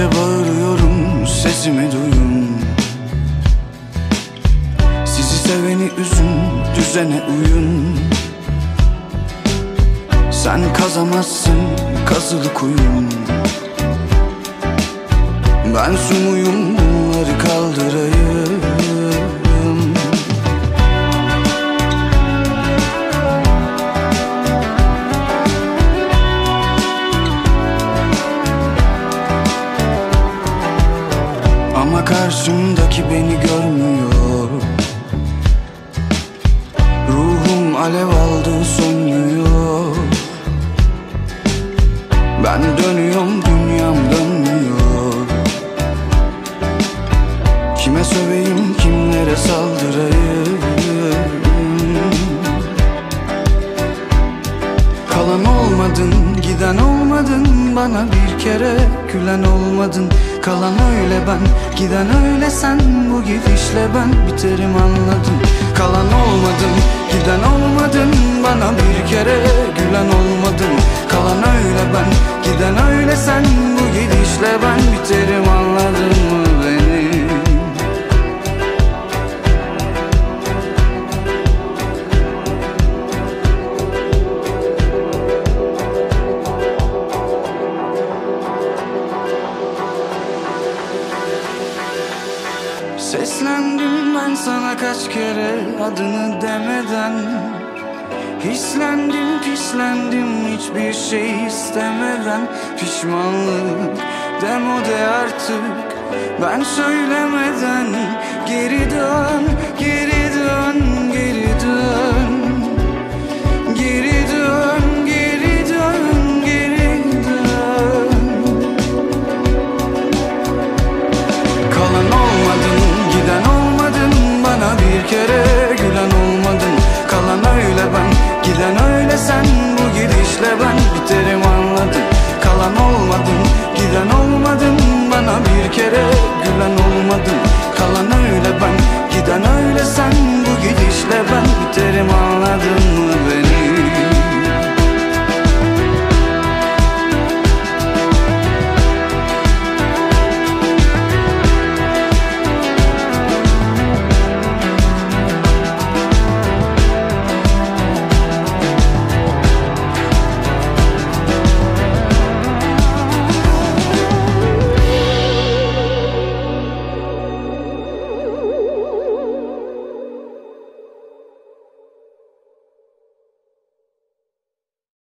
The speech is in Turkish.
gece bağırıyorum sesimi duyun. Sizi seveni üzün düzene uyun. Sen kazamazsın kazılı kuyun. Ben sumuyum bunları kaldırayım Ama karşımdaki beni görmüyor. Ruhum alev aldı sönmüyor. Ben dönüyorum dünyam dönmüyor. Kime söveyim kimlere saldırayım? Kalan olmadın, giden olmadın Bana bir kere gülen olmadın. Kalan öyle ben, giden öyle sen. Bu gidişle ben biterim anladın Kalan olmadın, giden olmadın. Bana bir kere gülen olmadın. Kalan öyle ben, giden öyle sen. Bu gidişle ben biterim Seslendim ben sana kaç kere adını demeden. Hislendim pislendim hiçbir şey istemeden. Pişmanlık demode artık. Ben söylemeden Geri dön geri were run.